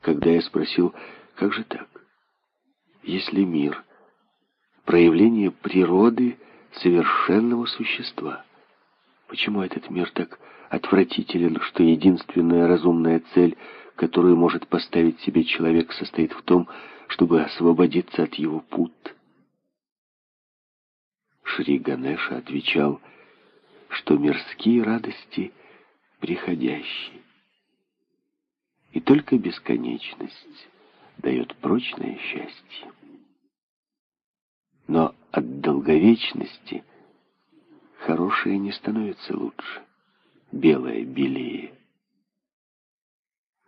когда я спросил, как же так? Если мир — проявление природы совершенного существа, почему этот мир так отвратителен, что единственная разумная цель, которую может поставить себе человек, состоит в том, чтобы освободиться от его пут? Шри Ганеша отвечал, что мирские радости приходящие. И только бесконечность дает прочное счастье. Но от долговечности хорошее не становится лучше, белое белее.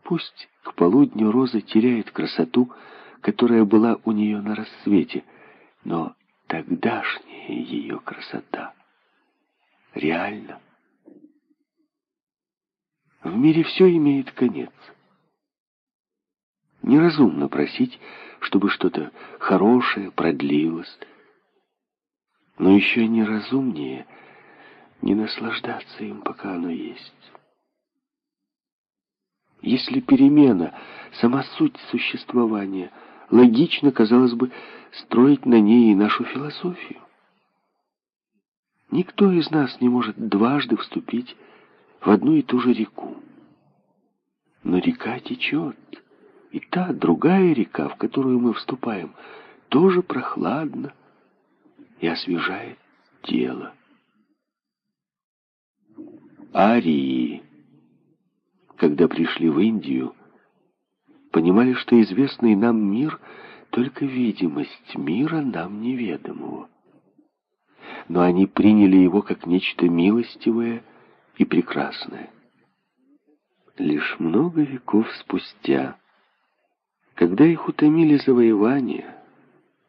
Пусть к полудню роза теряет красоту, которая была у нее на рассвете, но тогдашняя ее красота реальна. В мире все имеет конец. Неразумно просить, чтобы что-то хорошее продлилось. Но еще неразумнее не наслаждаться им, пока оно есть. Если перемена — сама суть существования, логично, казалось бы, строить на ней и нашу философию. Никто из нас не может дважды вступить в одну и ту же реку. Но река течет, и та другая река, в которую мы вступаем, тоже прохладна и освежает тело. Арии, когда пришли в Индию, понимали, что известный нам мир — только видимость мира нам неведомого. Но они приняли его как нечто милостивое и прекрасное. Лишь много веков спустя когда их утомили завоевания,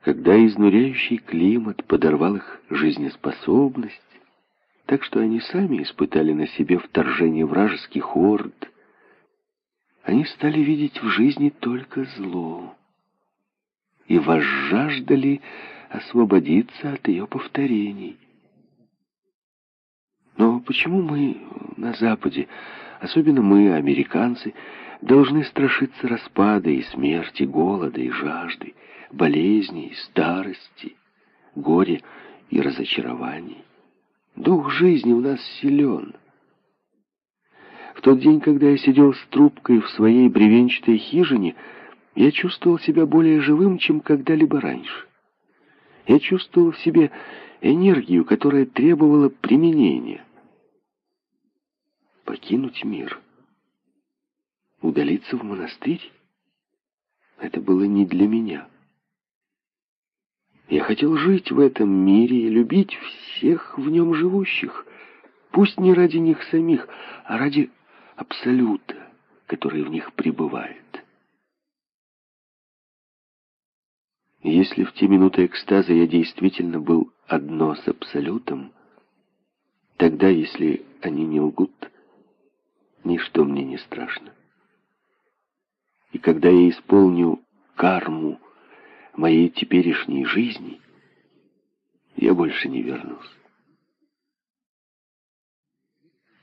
когда изнуряющий климат подорвал их жизнеспособность, так что они сами испытали на себе вторжение вражеских орд, они стали видеть в жизни только зло и возжаждали освободиться от ее повторений. Но почему мы на Западе, особенно мы, американцы, должны страшиться распада и смерти, голода и жажды, болезней, старости, горя и разочарований. Дух жизни у нас силен. В тот день, когда я сидел с трубкой в своей бревенчатой хижине, я чувствовал себя более живым, чем когда-либо раньше. Я чувствовал в себе энергию, которая требовала применения. Покинуть мир — Удалиться в монастырь? Это было не для меня. Я хотел жить в этом мире и любить всех в нем живущих, пусть не ради них самих, а ради Абсолюта, который в них пребывает. Если в те минуты экстаза я действительно был одно с Абсолютом, тогда, если они не лгут, ничто мне не страшно. И когда я исполню карму моей теперешней жизни, я больше не вернусь.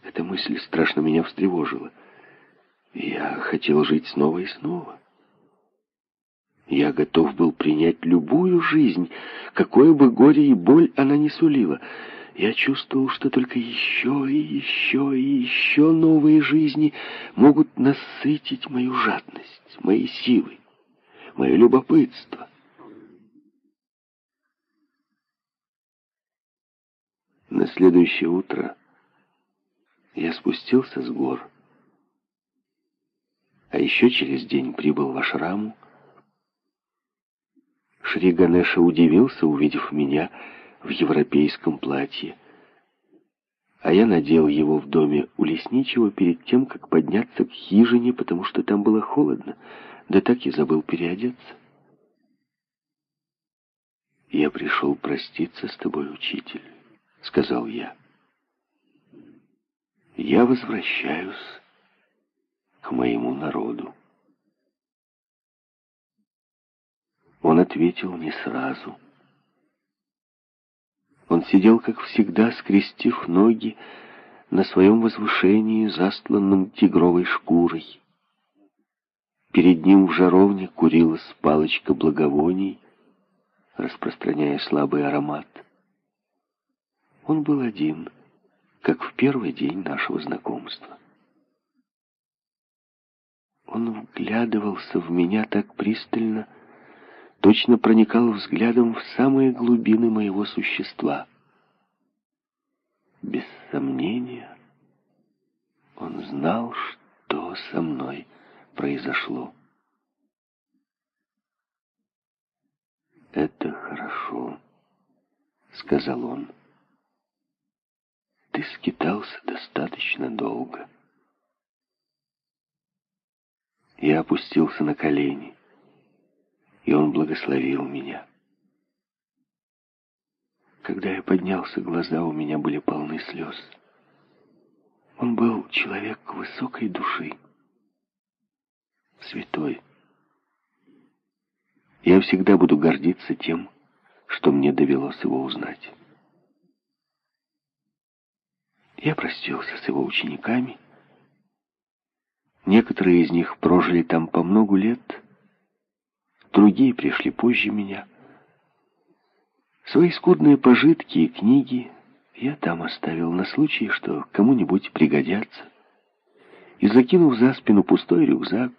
Эта мысль страшно меня встревожила. Я хотел жить снова и снова. Я готов был принять любую жизнь, какое бы горе и боль она не сулила — я чувствовал, что только еще и еще и еще новые жизни могут насытить мою жадность, мои силы, мое любопытство. На следующее утро я спустился с гор, а еще через день прибыл в Ашраму. Шри Ганеша удивился, увидев меня, в европейском платье. А я надел его в доме у лесничего перед тем, как подняться к хижине, потому что там было холодно, да так и забыл переодеться. «Я пришел проститься с тобой, учитель», — сказал я. «Я возвращаюсь к моему народу». Он ответил не сразу — он сидел, как всегда, скрестив ноги на своем возвышении, застланном тигровой шкурой. Перед ним в жаровне курилась палочка благовоний, распространяя слабый аромат. Он был один, как в первый день нашего знакомства. Он вглядывался в меня так пристально, точно проникал взглядом в самые глубины моего существа. Без сомнения, он знал, что со мной произошло. «Это хорошо», — сказал он. «Ты скитался достаточно долго». Я опустился на колени, и он благословил меня. Когда я поднялся, глаза у меня были полны слез. Он был человек высокой души, святой. Я всегда буду гордиться тем, что мне довелось его узнать. Я простился с его учениками, Некоторые из них прожили там по многу лет, другие пришли позже меня. Свои скудные пожитки и книги я там оставил на случай, что кому-нибудь пригодятся. И закинув за спину пустой рюкзак,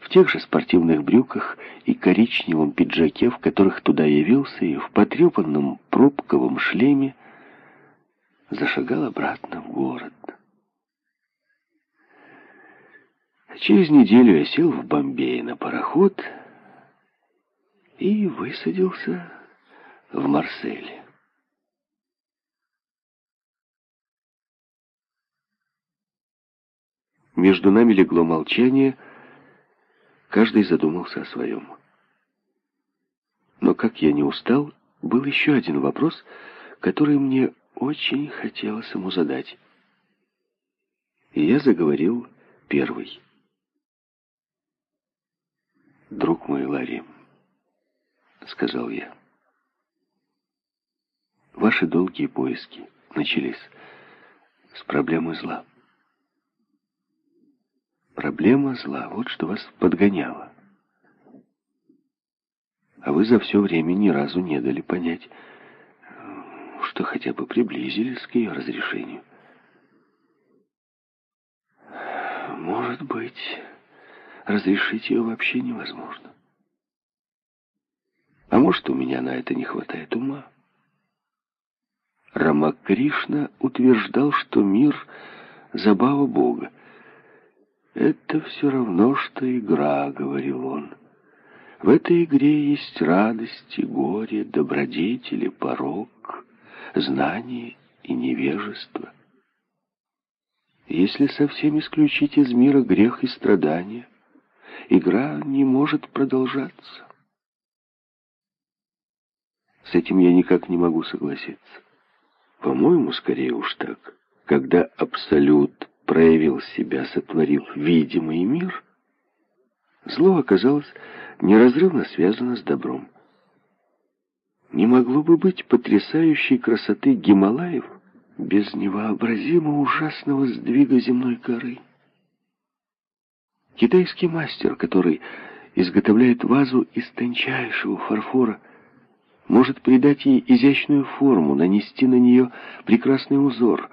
в тех же спортивных брюках и коричневом пиджаке, в которых туда явился, и в потрепанном пробковом шлеме, зашагал обратно в город. Через неделю я сел в Бомбее на пароход и высадился в Марселе. Между нами легло молчание, каждый задумался о своем. Но как я не устал, был еще один вопрос, который мне очень хотелось ему задать. И я заговорил первый. «Друг мой, Ларри», — сказал я, — «ваши долгие поиски начались с проблемы зла. Проблема зла, вот что вас подгоняло. А вы за все время ни разу не дали понять, что хотя бы приблизились к ее разрешению. Может быть разрешить ее вообще невозможно. А может, у меня на это не хватает ума? Рамакришна утверждал, что мир — забава Бога. «Это все равно, что игра», — говорил он. «В этой игре есть радость и горе, добродетели, порок, знание и невежество. Если совсем исключить из мира грех и страдания, игра не может продолжаться. С этим я никак не могу согласиться. По-моему, скорее уж так. Когда Абсолют проявил себя, сотворив видимый мир, зло оказалось неразрывно связано с добром. Не могло бы быть потрясающей красоты Гималаев без невообразимо ужасного сдвига земной коры. Китайский мастер, который изготовляет вазу из тончайшего фарфора, может придать ей изящную форму, нанести на нее прекрасный узор,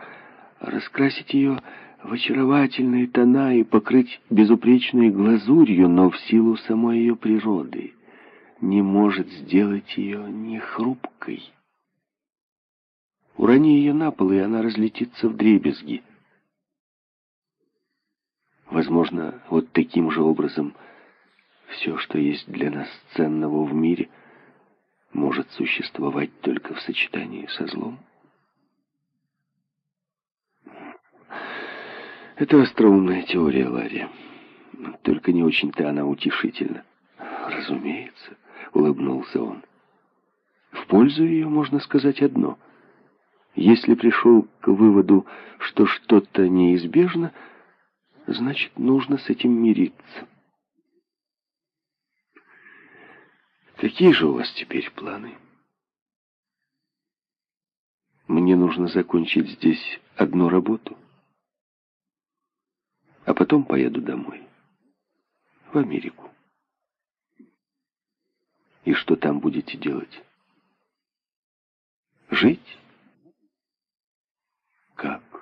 раскрасить ее в очаровательные тона и покрыть безупречной глазурью, но в силу самой ее природы не может сделать ее не хрупкой. Урони ее на пол, и она разлетится в дребезги. Возможно, вот таким же образом все, что есть для нас ценного в мире, может существовать только в сочетании со злом. Это остроумная теория, Ларри. Только не очень-то она утешительна. Разумеется, улыбнулся он. В пользу ее можно сказать одно. Если пришел к выводу, что что-то неизбежно, значит, нужно с этим мириться. Какие же у вас теперь планы? Мне нужно закончить здесь одну работу, а потом поеду домой. в Америку. И что там будете делать? Жить? Как?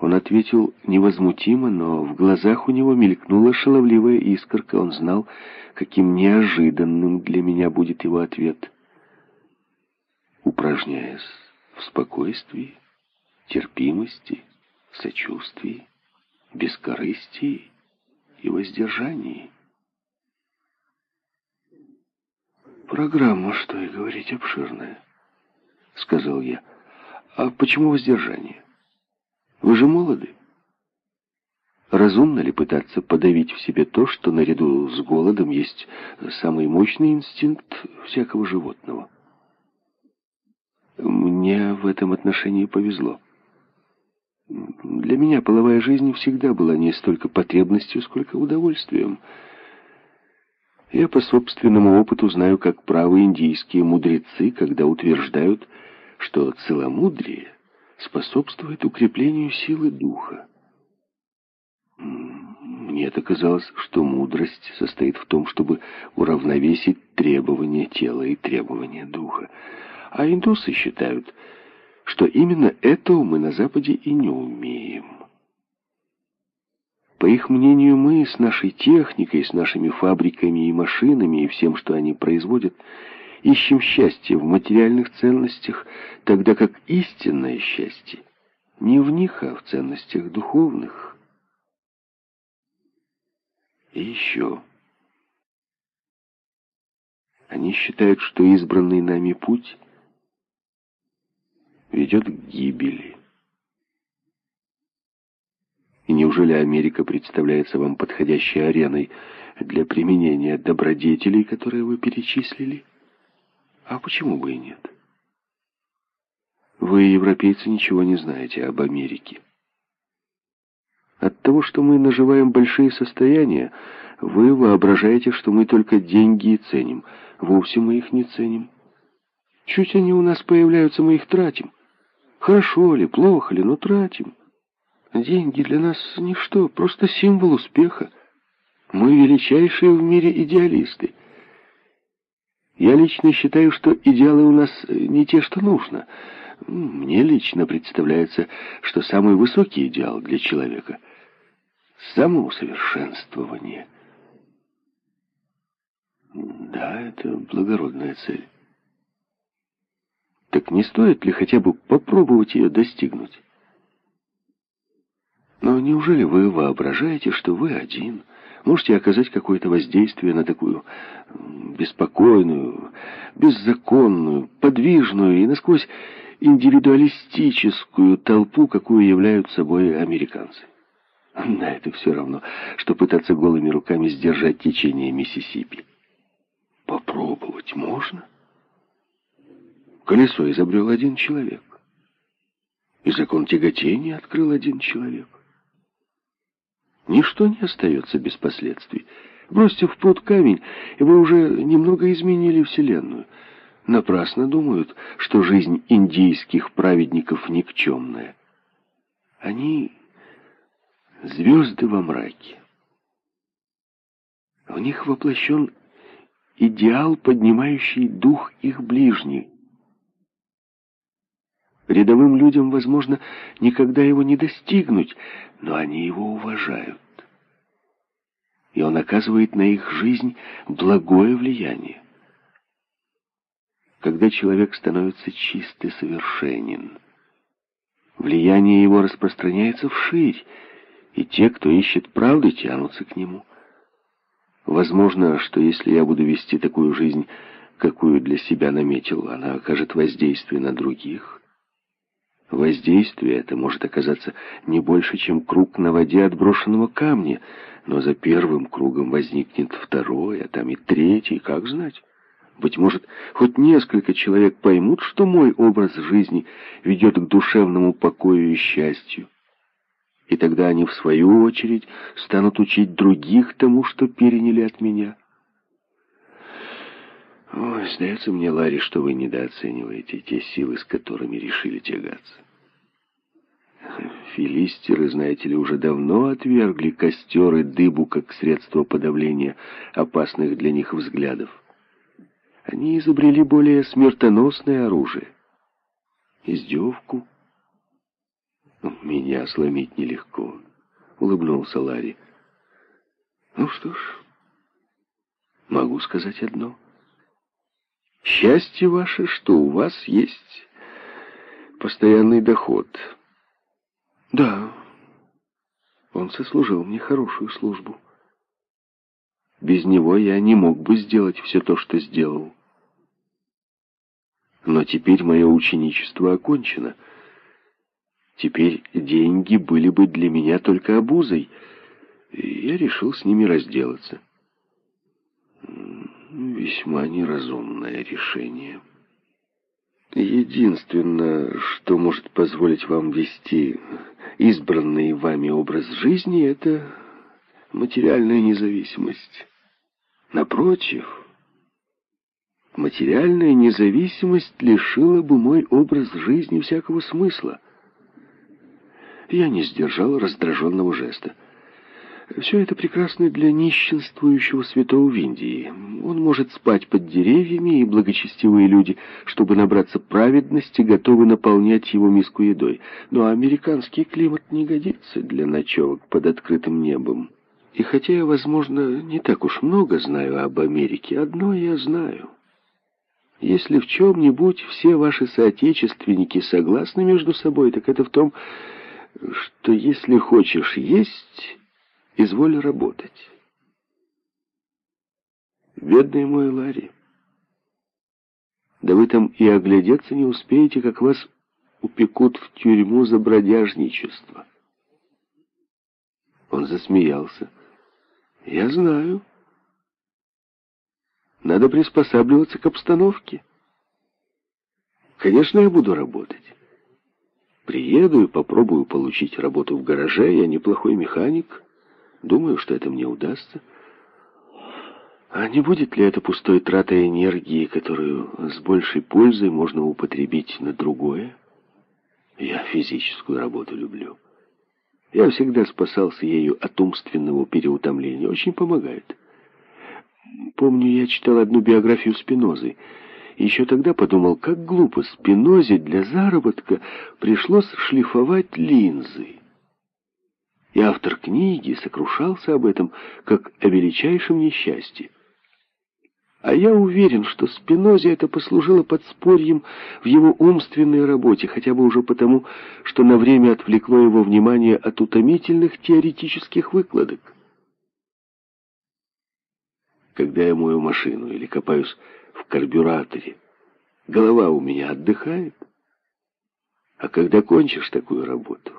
Он ответил невозмутимо, но в глазах у него мелькнула шаловливая искорка. Он знал, каким неожиданным для меня будет его ответ. Упражняясь в спокойствии, терпимости, сочувствии, бескорыстии и воздержании. «Программа, что и говорить, обширная», — сказал я. «А почему воздержание? Вы же молоды. Разумно ли пытаться подавить в себе то, что наряду с голодом есть самый мощный инстинкт всякого животного?» Мне в этом отношении повезло. Для меня половая жизнь всегда была не столько потребностью, сколько удовольствием — я по собственному опыту знаю, как правы индийские мудрецы, когда утверждают, что целомудрие способствует укреплению силы духа. Мне это казалось, что мудрость состоит в том, чтобы уравновесить требования тела и требования духа. А индусы считают, что именно этого мы на Западе и не умеем. По их мнению, мы с нашей техникой, с нашими фабриками и машинами и всем, что они производят, ищем счастье в материальных ценностях, тогда как истинное счастье не в них, а в ценностях духовных. И еще. Они считают, что избранный нами путь ведет к гибели. И неужели Америка представляется вам подходящей ареной для применения добродетелей, которые вы перечислили? А почему бы и нет? Вы, европейцы, ничего не знаете об Америке. От того, что мы наживаем большие состояния, вы воображаете, что мы только деньги и ценим. Вовсе мы их не ценим. Чуть они у нас появляются, мы их тратим. Хорошо ли, плохо ли, но тратим. Деньги для нас ничто, просто символ успеха. Мы величайшие в мире идеалисты. Я лично считаю, что идеалы у нас не те, что нужно. Мне лично представляется, что самый высокий идеал для человека — самоусовершенствование. Да, это благородная цель. Так не стоит ли хотя бы попробовать ее достигнуть? Но неужели вы воображаете, что вы один можете оказать какое-то воздействие на такую беспокойную, беззаконную, подвижную и насквозь индивидуалистическую толпу, какую являются собой американцы? Да, это все равно, что пытаться голыми руками сдержать течение Миссисипи. Попробовать можно? Колесо изобрел один человек. И закон тяготения открыл один человек. Ничто не остается без последствий. Бросьте в пруд камень, и вы уже немного изменили Вселенную. Напрасно думают, что жизнь индийских праведников никчемная. Они звезды во мраке. В них воплощен идеал, поднимающий дух их ближних. Рядовым людям, возможно, никогда его не достигнуть, но они его уважают. И он оказывает на их жизнь благое влияние. Когда человек становится чист и совершенен, влияние его распространяется вширь, и те, кто ищет правды, тянутся к нему. Возможно, что если я буду вести такую жизнь, какую для себя наметил, она окажет воздействие на других, Воздействие это может оказаться не больше, чем круг на воде отброшенного камня, но за первым кругом возникнет второй, а там и третий, как знать. Быть может, хоть несколько человек поймут, что мой образ жизни ведет к душевному покою и счастью. И тогда они, в свою очередь, станут учить других тому, что переняли от меня. Ой, сдается мне, Ларри, что вы недооцениваете те силы, с которыми решили тягаться. Филистеры, знаете ли, уже давно отвергли костер и дыбу как средство подавления опасных для них взглядов. Они изобрели более смертоносное оружие — издевку. «Меня сломить нелегко», — улыбнулся Ларри. «Ну что ж, могу сказать одно. Счастье ваше, что у вас есть постоянный доход». «Да, он сослужил мне хорошую службу. Без него я не мог бы сделать все то, что сделал. Но теперь мое ученичество окончено». Теперь деньги были бы для меня только обузой, и я решил с ними разделаться. Весьма неразумное решение. Единственное, что может позволить вам вести избранный вами образ жизни, это материальная независимость. Напротив, материальная независимость лишила бы мой образ жизни всякого смысла. Я не сдержал раздраженного жеста. Все это прекрасно для нищенствующего святого в Индии. Он может спать под деревьями, и благочестивые люди, чтобы набраться праведности, готовы наполнять его миску едой. Но американский климат не годится для ночевок под открытым небом. И хотя я, возможно, не так уж много знаю об Америке, одно я знаю. Если в чем-нибудь все ваши соотечественники согласны между собой, так это в том, что если хочешь есть, изволь работать. Бедный мой Ларри, да вы там и оглядеться не успеете, как вас упекут в тюрьму за бродяжничество. Он засмеялся. Я знаю. Надо приспосабливаться к обстановке. Конечно, я буду работать. Приеду и попробую получить работу в гараже. Я неплохой механик. Думаю, что это мне удастся. А не будет ли это пустой тратой энергии, которую с большей пользой можно употребить на другое? Я физическую работу люблю. Я всегда спасался ею от умственного переутомления. Очень помогает. Помню, я читал одну биографию Спинозы — еще тогда подумал, как глупо Спинозе для заработка пришлось шлифовать линзы. И автор книги сокрушался об этом, как о величайшем несчастье. А я уверен, что Спинозе это послужило подспорьем в его умственной работе, хотя бы уже потому, что на время отвлекло его внимание от утомительных теоретических выкладок. Когда я мою машину или копаюсь в карбюраторе. Голова у меня отдыхает. А когда кончишь такую работу,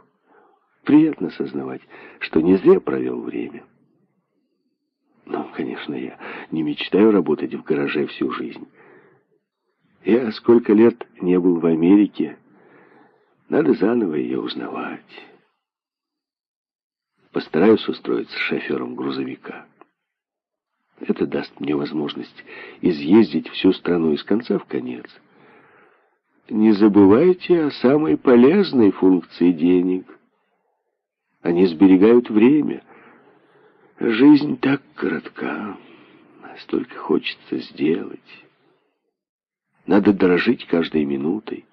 приятно сознавать, что не зря провел время. Ну, конечно, я не мечтаю работать в гараже всю жизнь. Я сколько лет не был в Америке, надо заново ее узнавать. Постараюсь устроиться шофером грузовика. Это даст мне возможность изъездить всю страну из конца в конец. Не забывайте о самой полезной функции денег. Они сберегают время. Жизнь так коротка, столько хочется сделать. Надо дорожить каждой минутой.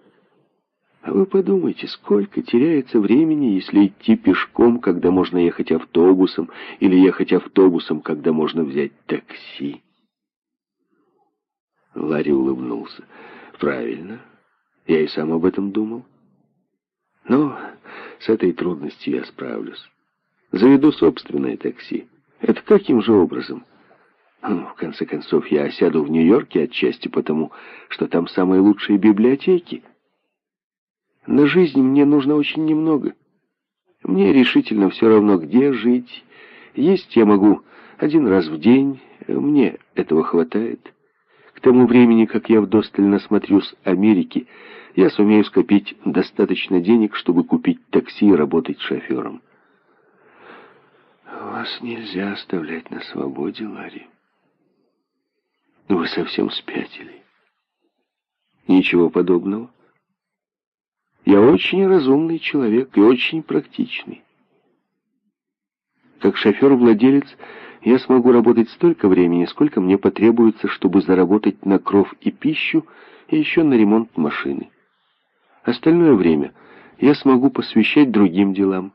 А вы подумайте, сколько теряется времени, если идти пешком, когда можно ехать автобусом, или ехать автобусом, когда можно взять такси? Ларри улыбнулся. Правильно. Я и сам об этом думал. Но с этой трудностью я справлюсь. Заведу собственное такси. Это каким же образом? Ну, в конце концов, я осяду в Нью-Йорке отчасти потому, что там самые лучшие библиотеки. На жизнь мне нужно очень немного. Мне решительно все равно, где жить. Есть я могу один раз в день. Мне этого хватает. К тому времени, как я вдосталь насмотрюсь Америки, я сумею скопить достаточно денег, чтобы купить такси и работать шофером. Вас нельзя оставлять на свободе, Ларри. Вы совсем спятили. Ничего подобного. Я очень разумный человек и очень практичный. Как шофер-владелец я смогу работать столько времени, сколько мне потребуется, чтобы заработать на кров и пищу, и еще на ремонт машины. Остальное время я смогу посвящать другим делам.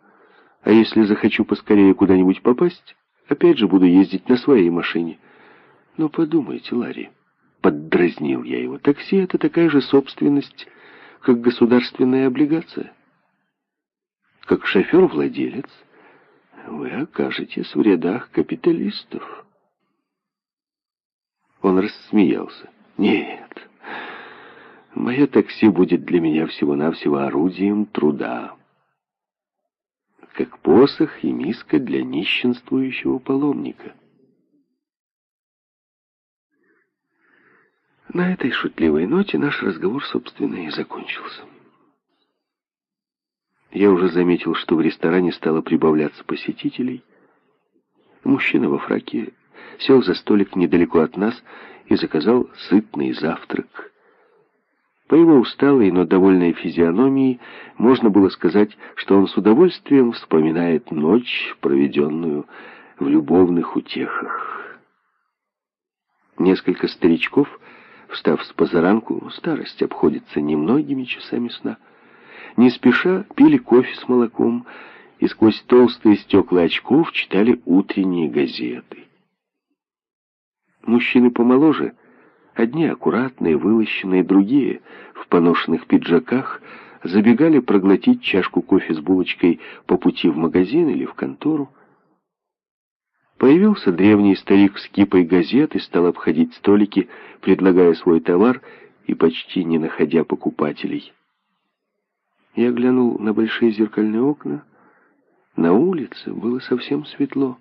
А если захочу поскорее куда-нибудь попасть, опять же буду ездить на своей машине. Но подумайте, Ларри, поддразнил я его, такси — это такая же собственность, как государственная облигация. Как шофер-владелец вы окажетесь в рядах капиталистов. Он рассмеялся. Нет, мое такси будет для меня всего-навсего орудием труда. Как посох и миска для нищенствующего паломника. На этой шутливой ноте наш разговор, собственно, и закончился. Я уже заметил, что в ресторане стало прибавляться посетителей. Мужчина во фраке сел за столик недалеко от нас и заказал сытный завтрак. По его усталой, но довольной физиономии можно было сказать, что он с удовольствием вспоминает ночь, проведенную в любовных утехах. Несколько старичков Встав с позаранку, старость обходится немногими часами сна. Не спеша пили кофе с молоком и сквозь толстые стекла очков читали утренние газеты. Мужчины помоложе, одни аккуратные, вылощенные, другие в поношенных пиджаках, забегали проглотить чашку кофе с булочкой по пути в магазин или в контору. Появился древний старик с кипой газет и стал обходить столики, предлагая свой товар и почти не находя покупателей. Я глянул на большие зеркальные окна. На улице было совсем светло.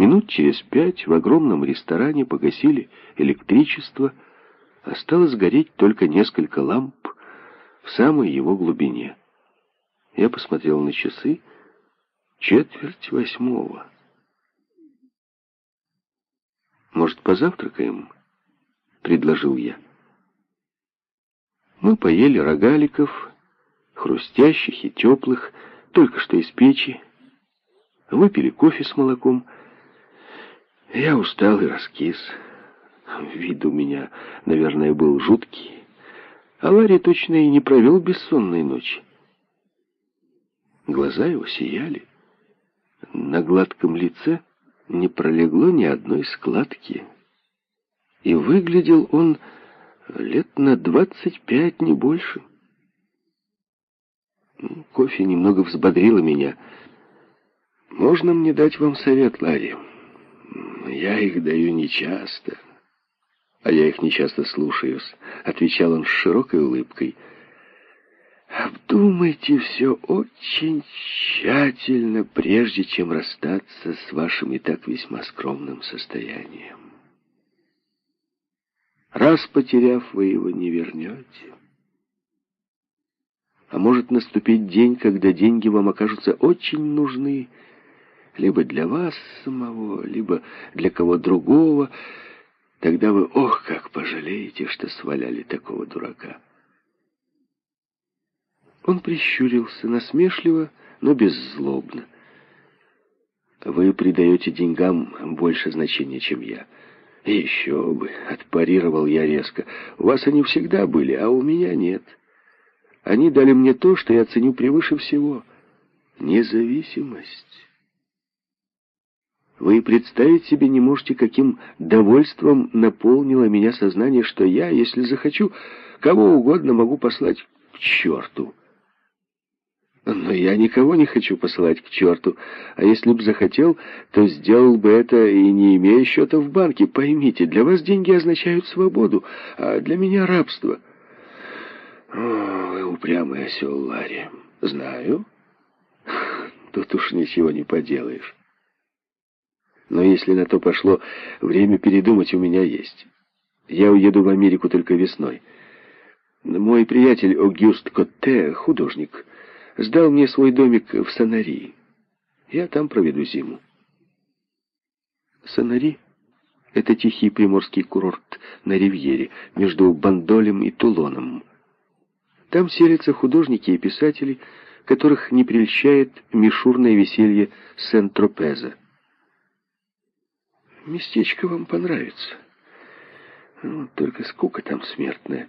Минут через пять в огромном ресторане погасили электричество, осталось гореть только несколько ламп в самой его глубине. Я посмотрел на часы, Четверть восьмого. «Может, позавтракаем?» — предложил я. Мы поели рогаликов, хрустящих и теплых, только что из печи, выпили кофе с молоком. Я устал и раскис. Вид у меня, наверное, был жуткий. А Ларри точно и не провел бессонной ночи. Глаза его сияли. На гладком лице не пролегло ни одной складки. И выглядел он лет на двадцать пять, не больше. Кофе немного взбодрило меня. «Можно мне дать вам совет, Ларри? Я их даю нечасто, а я их нечасто слушаюсь», — отвечал он с широкой улыбкой. Обдумайте все очень тщательно, прежде чем расстаться с вашим и так весьма скромным состоянием. Раз потеряв, вы его не вернете. А может наступить день, когда деньги вам окажутся очень нужны, либо для вас самого, либо для кого другого. Тогда вы, ох, как пожалеете, что сваляли такого дурака. Он прищурился насмешливо, но беззлобно. «Вы придаете деньгам больше значения, чем я». «Еще бы!» — отпарировал я резко. «У вас они всегда были, а у меня нет. Они дали мне то, что я ценю превыше всего — независимость». Вы представить себе не можете, каким довольством наполнило меня сознание, что я, если захочу, кого угодно могу послать к черту. Но я никого не хочу посылать к черту. А если б захотел, то сделал бы это и не имея счета в банке. Поймите, для вас деньги означают свободу, а для меня рабство. О, вы упрямый осел, Ларри. Знаю. Тут уж ничего не поделаешь. Но если на то пошло, время передумать у меня есть. Я уеду в Америку только весной. Мой приятель Огюст Котте, художник, сдал мне свой домик в Санари. Я там проведу зиму. Санари — это тихий приморский курорт на ривьере, между Бандолем и Тулоном. Там селятся художники и писатели, которых не прельщает мишурное веселье Сент-Тропеза. Местечко вам понравится. Ну, только скука там смертная.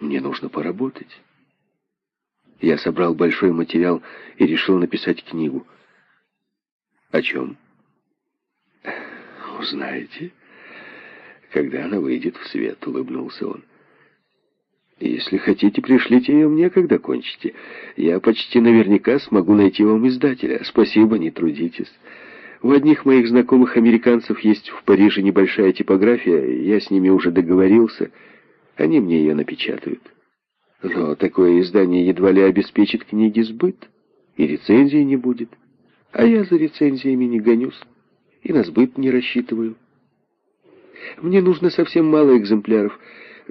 Мне нужно поработать. Я собрал большой материал и решил написать книгу. О чем? Узнаете, когда она выйдет в свет, улыбнулся он. Если хотите, пришлите ее мне, когда кончите. Я почти наверняка смогу найти вам издателя. Спасибо, не трудитесь. У одних моих знакомых американцев есть в Париже небольшая типография. Я с ними уже договорился. Они мне ее напечатают. Но такое издание едва ли обеспечит книги сбыт. И рецензии не будет. А я за рецензиями не гонюсь. И на сбыт не рассчитываю. Мне нужно совсем мало экземпляров.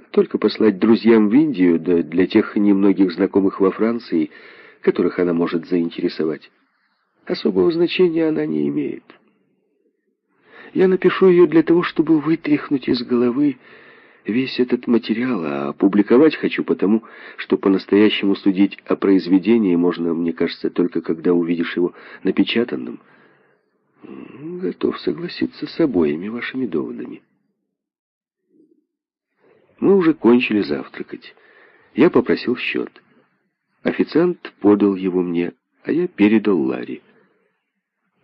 Только послать друзьям в Индию, да для тех немногих знакомых во Франции, которых она может заинтересовать. Особого значения она не имеет. Я напишу ее для того, чтобы вытряхнуть из головы весь этот материал, а опубликовать хочу потому, что по-настоящему судить о произведении можно, мне кажется, только когда увидишь его напечатанным. Готов согласиться с обоими вашими доводами. Мы уже кончили завтракать. Я попросил счет. Официант подал его мне, а я передал Ларе.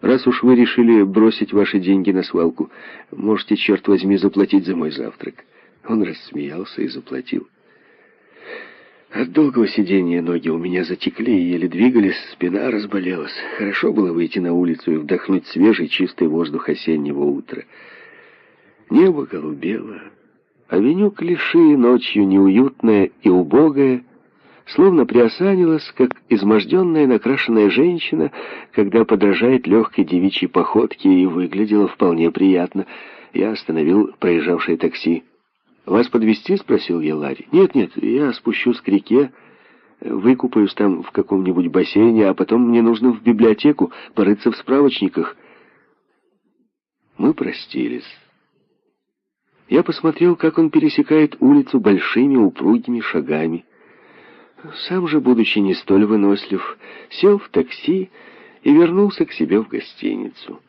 Раз уж вы решили бросить ваши деньги на свалку, можете, черт возьми, заплатить за мой завтрак. Он рассмеялся и заплатил. От долгого сидения ноги у меня затекли и еле двигались, спина разболелась. Хорошо было выйти на улицу и вдохнуть свежий чистый воздух осеннего утра. Небо голубело, Авеню Клиши ночью неуютная и убогая, словно приосанилась, как изможденная накрашенная женщина, когда подражает легкой девичьей походке и выглядела вполне приятно. Я остановил проезжавшее такси. «Вас подвезти?» — спросил я Ларри. «Нет, нет, я спущусь к реке, выкупаюсь там в каком-нибудь бассейне, а потом мне нужно в библиотеку порыться в справочниках». Мы простились. Я посмотрел, как он пересекает улицу большими упругими шагами. Сам же, будучи не столь вынослив, сел в такси и вернулся к себе в гостиницу.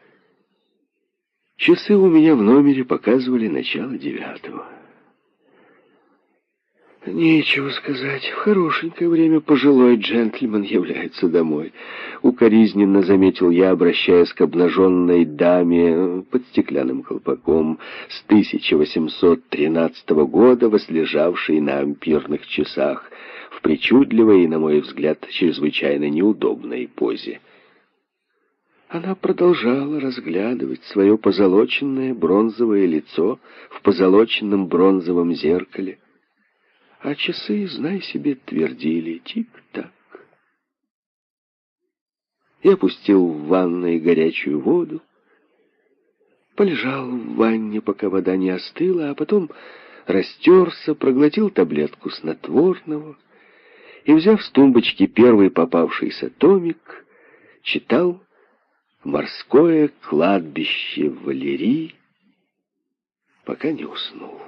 Часы у меня в номере показывали начало девятого. Нечего сказать. В хорошенькое время пожилой джентльмен является домой. Укоризненно заметил я, обращаясь к обнаженной даме под стеклянным колпаком с 1813 года, возлежавшей на ампирных часах, в причудливой и, на мой взгляд, чрезвычайно неудобной позе. Она продолжала разглядывать свое позолоченное бронзовое лицо в позолоченном бронзовом зеркале, а часы, знай себе, твердили тик-так. Я опустил в ванной горячую воду, полежал в ванне, пока вода не остыла, а потом растерся, проглотил таблетку снотворного и, взяв с тумбочки первый попавшийся томик, читал «Морское кладбище Валерий», пока не уснул.